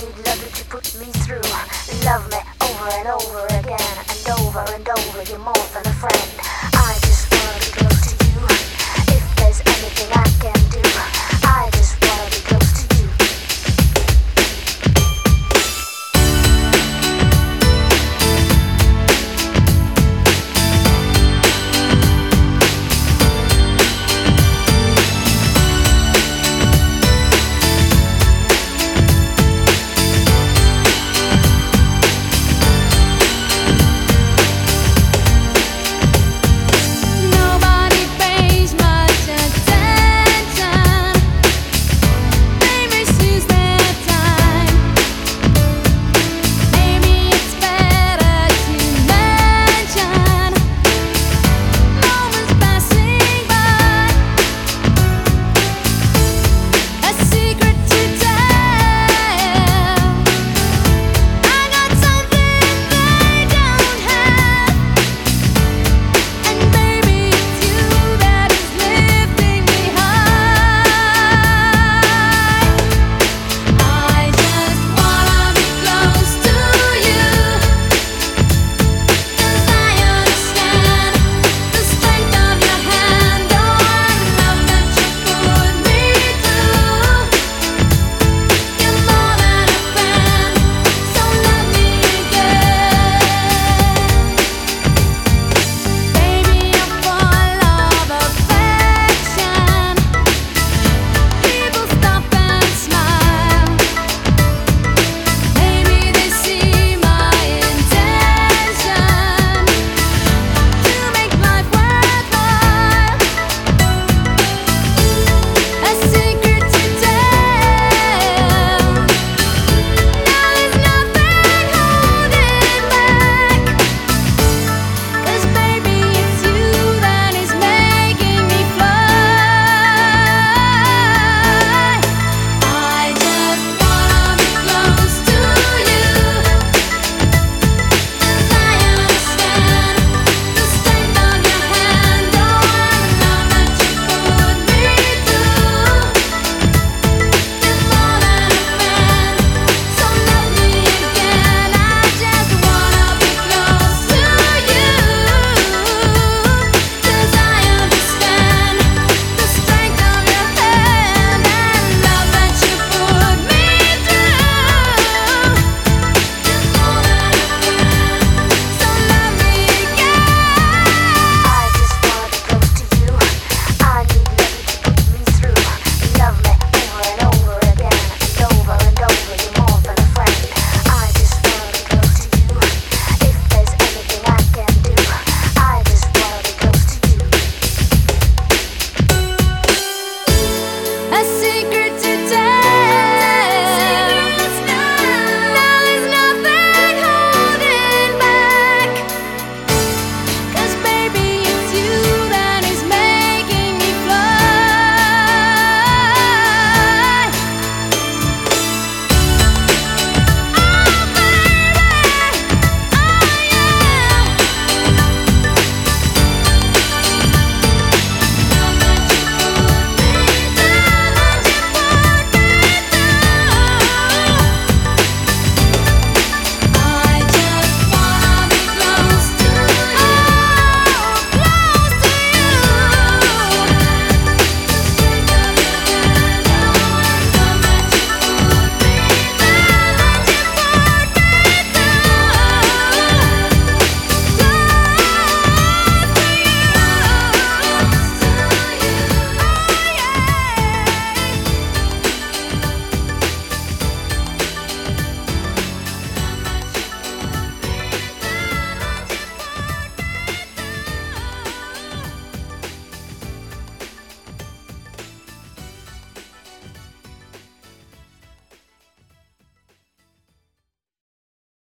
need love that you put me through. Love me over and over again, and over and over. You're more than a friend. I just wanna be close to you. If there's anything I